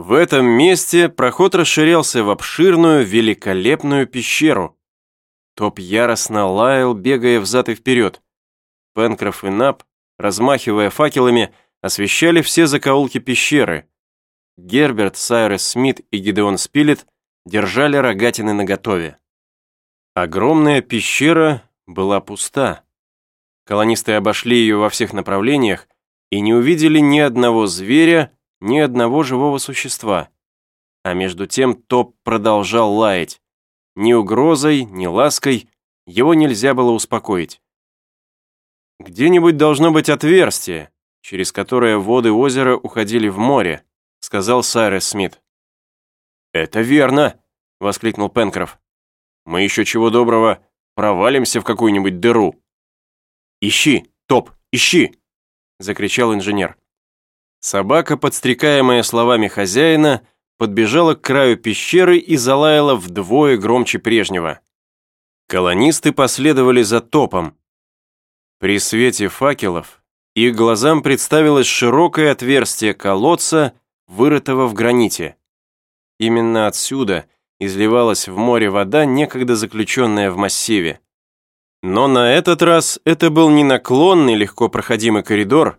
В этом месте проход расширялся в обширную, великолепную пещеру. Топ яростно лаял, бегая взад и вперед. Пенкроф и Нап, размахивая факелами, освещали все закоулки пещеры. Герберт, Сайрес Смит и Гидеон Спилет держали рогатины наготове. Огромная пещера была пуста. Колонисты обошли ее во всех направлениях и не увидели ни одного зверя, ни одного живого существа. А между тем Топ продолжал лаять. Ни угрозой, ни лаской его нельзя было успокоить. «Где-нибудь должно быть отверстие, через которое воды озера уходили в море», сказал Сайрес Смит. «Это верно!» — воскликнул Пенкроф. «Мы еще чего доброго провалимся в какую-нибудь дыру». «Ищи, Топ, ищи!» — закричал инженер. Собака, подстрекаемая словами хозяина, подбежала к краю пещеры и залаяла вдвое громче прежнего. Колонисты последовали за топом. При свете факелов их глазам представилось широкое отверстие колодца, вырытого в граните. Именно отсюда изливалась в море вода, некогда заключенная в массиве. Но на этот раз это был не наклонный, легко проходимый коридор,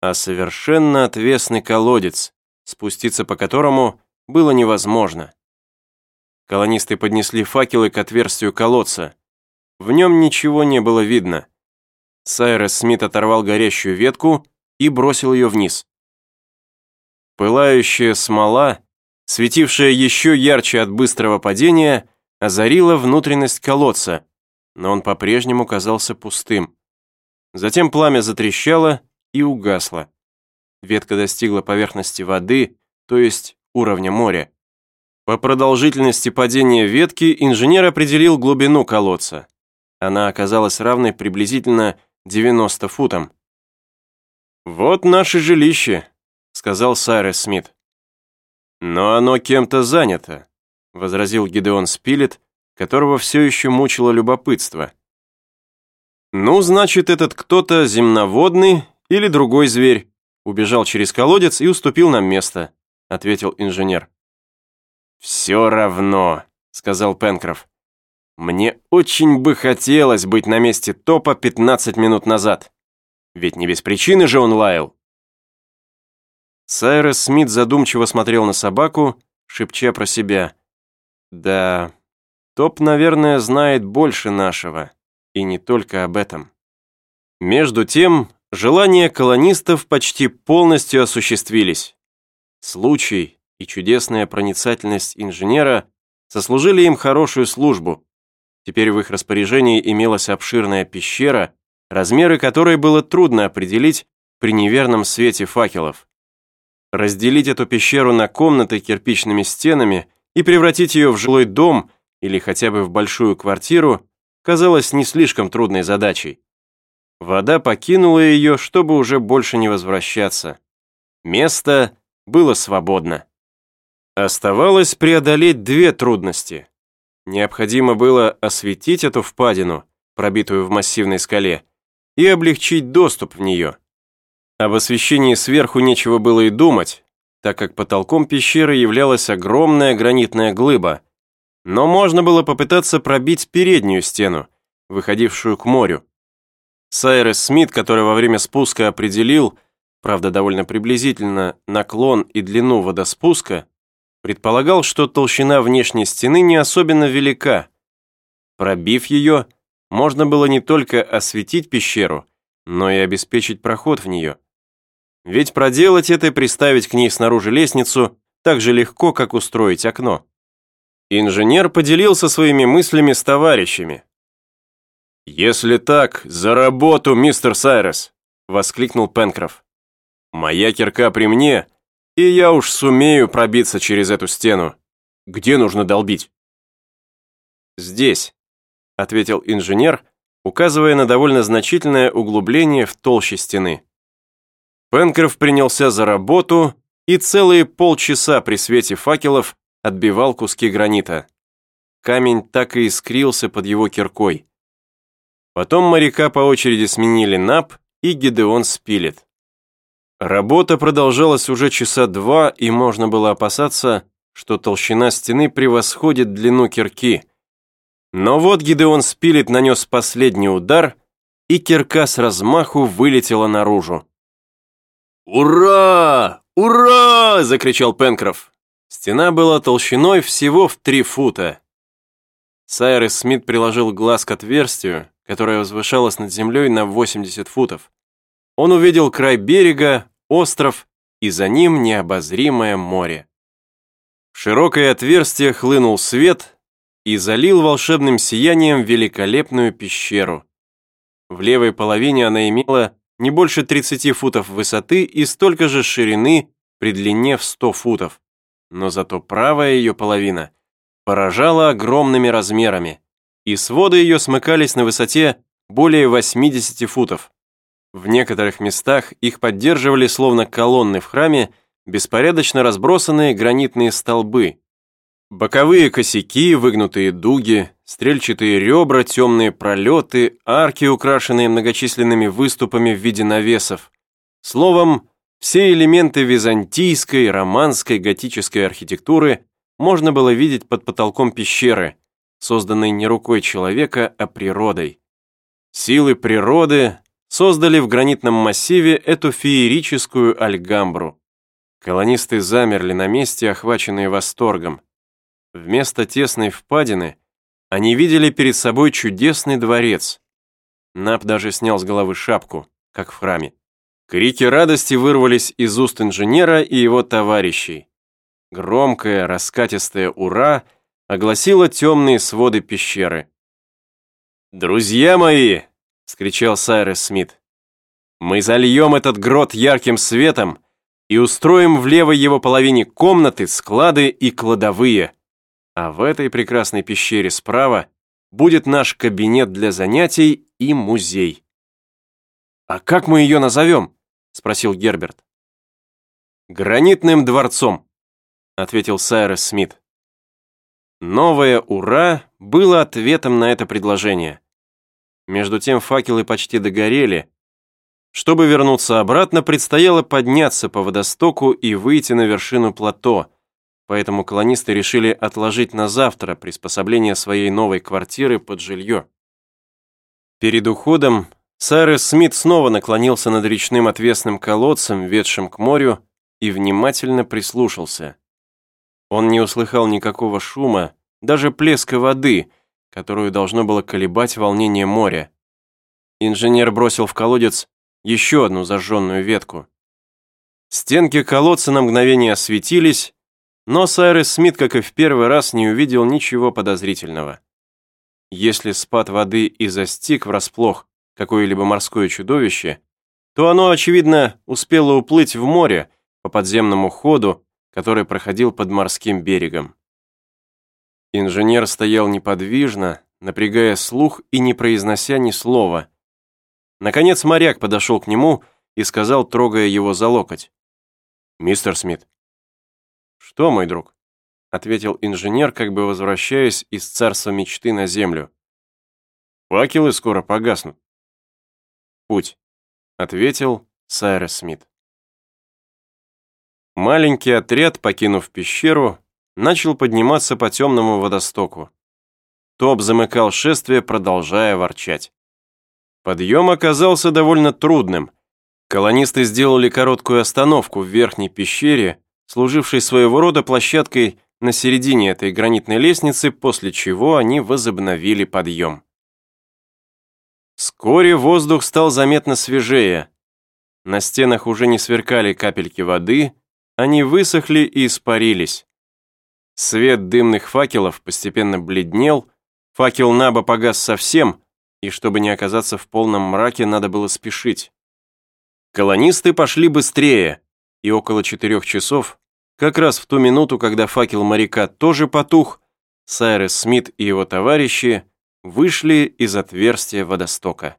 а совершенно отвесный колодец, спуститься по которому было невозможно. Колонисты поднесли факелы к отверстию колодца. В нем ничего не было видно. Сайрес Смит оторвал горящую ветку и бросил ее вниз. Пылающая смола, светившая еще ярче от быстрого падения, озарила внутренность колодца, но он по-прежнему казался пустым. Затем пламя затрещало, и угасла. Ветка достигла поверхности воды, то есть уровня моря. По продолжительности падения ветки инженер определил глубину колодца. Она оказалась равной приблизительно 90 футам. «Вот наше жилище», — сказал Сайрес Смит. «Но оно кем-то занято», — возразил Гидеон Спилет, которого все еще мучило любопытство. «Ну, значит, этот кто-то земноводный или другой зверь. Убежал через колодец и уступил нам место», — ответил инженер. «Все равно», — сказал Пенкроф. «Мне очень бы хотелось быть на месте топа 15 минут назад. Ведь не без причины же он лаял». Сайрес Смит задумчиво смотрел на собаку, шепча про себя. «Да, топ, наверное, знает больше нашего, и не только об этом». Между тем, Желания колонистов почти полностью осуществились. Случай и чудесная проницательность инженера сослужили им хорошую службу. Теперь в их распоряжении имелась обширная пещера, размеры которой было трудно определить при неверном свете факелов. Разделить эту пещеру на комнаты кирпичными стенами и превратить ее в жилой дом или хотя бы в большую квартиру казалось не слишком трудной задачей. Вода покинула ее, чтобы уже больше не возвращаться. Место было свободно. Оставалось преодолеть две трудности. Необходимо было осветить эту впадину, пробитую в массивной скале, и облегчить доступ в нее. Об освещении сверху нечего было и думать, так как потолком пещеры являлась огромная гранитная глыба, но можно было попытаться пробить переднюю стену, выходившую к морю. Сайрес Смит, который во время спуска определил, правда довольно приблизительно, наклон и длину водоспуска, предполагал, что толщина внешней стены не особенно велика. Пробив ее, можно было не только осветить пещеру, но и обеспечить проход в нее. Ведь проделать это и приставить к ней снаружи лестницу так же легко, как устроить окно. Инженер поделился своими мыслями с товарищами, «Если так, за работу, мистер Сайрес!» — воскликнул Пенкроф. «Моя кирка при мне, и я уж сумею пробиться через эту стену. Где нужно долбить?» «Здесь», — ответил инженер, указывая на довольно значительное углубление в толще стены. Пенкроф принялся за работу и целые полчаса при свете факелов отбивал куски гранита. Камень так и искрился под его киркой. Потом моряка по очереди сменили Нап и Гидеон Спилет. Работа продолжалась уже часа два, и можно было опасаться, что толщина стены превосходит длину кирки. Но вот Гидеон Спилет нанес последний удар, и кирка с размаху вылетела наружу. «Ура! Ура!» – закричал Пенкроф. Стена была толщиной всего в три фута. Сайрес Смит приложил глаз к отверстию, которое возвышалось над землей на 80 футов. Он увидел край берега, остров и за ним необозримое море. В широкое отверстие хлынул свет и залил волшебным сиянием великолепную пещеру. В левой половине она имела не больше 30 футов высоты и столько же ширины при длине в 100 футов. Но зато правая ее половина поражала огромными размерами, и своды ее смыкались на высоте более 80 футов. В некоторых местах их поддерживали словно колонны в храме беспорядочно разбросанные гранитные столбы. Боковые косяки, выгнутые дуги, стрельчатые ребра, темные пролеты, арки, украшенные многочисленными выступами в виде навесов. Словом, все элементы византийской, романской, готической архитектуры можно было видеть под потолком пещеры, созданной не рукой человека, а природой. Силы природы создали в гранитном массиве эту феерическую альгамбру. Колонисты замерли на месте, охваченные восторгом. Вместо тесной впадины они видели перед собой чудесный дворец. Нап даже снял с головы шапку, как в храме. Крики радости вырвались из уст инженера и его товарищей. Громкое, раскатистое «Ура!» Огласило темные своды пещеры. «Друзья мои!» — скричал Сайрес Смит. «Мы зальем этот грот ярким светом и устроим в левой его половине комнаты, склады и кладовые. А в этой прекрасной пещере справа будет наш кабинет для занятий и музей». «А как мы ее назовем?» — спросил Герберт. «Гранитным дворцом», — ответил Сайрес Смит. Новое «Ура» было ответом на это предложение. Между тем факелы почти догорели. Чтобы вернуться обратно, предстояло подняться по водостоку и выйти на вершину плато, поэтому колонисты решили отложить на завтра приспособление своей новой квартиры под жилье. Перед уходом Сайрес Смит снова наклонился над речным отвесным колодцем, ведшим к морю, и внимательно прислушался. Он не услыхал никакого шума, даже плеска воды, которую должно было колебать волнение моря. Инженер бросил в колодец еще одну зажженную ветку. Стенки колодца на мгновение осветились, но Сайрес Смит, как и в первый раз, не увидел ничего подозрительного. Если спад воды и застиг врасплох какое-либо морское чудовище, то оно, очевидно, успело уплыть в море по подземному ходу, который проходил под морским берегом. Инженер стоял неподвижно, напрягая слух и не произнося ни слова. Наконец моряк подошел к нему и сказал, трогая его за локоть. «Мистер Смит». «Что, мой друг?» ответил инженер, как бы возвращаясь из царства мечты на землю. «Факелы скоро погаснут». «Путь», — ответил Сайрес Смит. Маленький отряд, покинув пещеру, начал подниматься по темному водостоку. Топ замыкал шествие, продолжая ворчать. Подъем оказался довольно трудным. Колонисты сделали короткую остановку в верхней пещере, служившей своего рода площадкой на середине этой гранитной лестницы, после чего они возобновили подъем. Вскоре воздух стал заметно свежее. На стенах уже не сверкали капельки воды, они высохли и испарились. Свет дымных факелов постепенно бледнел, факел Наба погас совсем, и чтобы не оказаться в полном мраке, надо было спешить. Колонисты пошли быстрее, и около четырех часов, как раз в ту минуту, когда факел моряка тоже потух, Сайрес Смит и его товарищи вышли из отверстия водостока.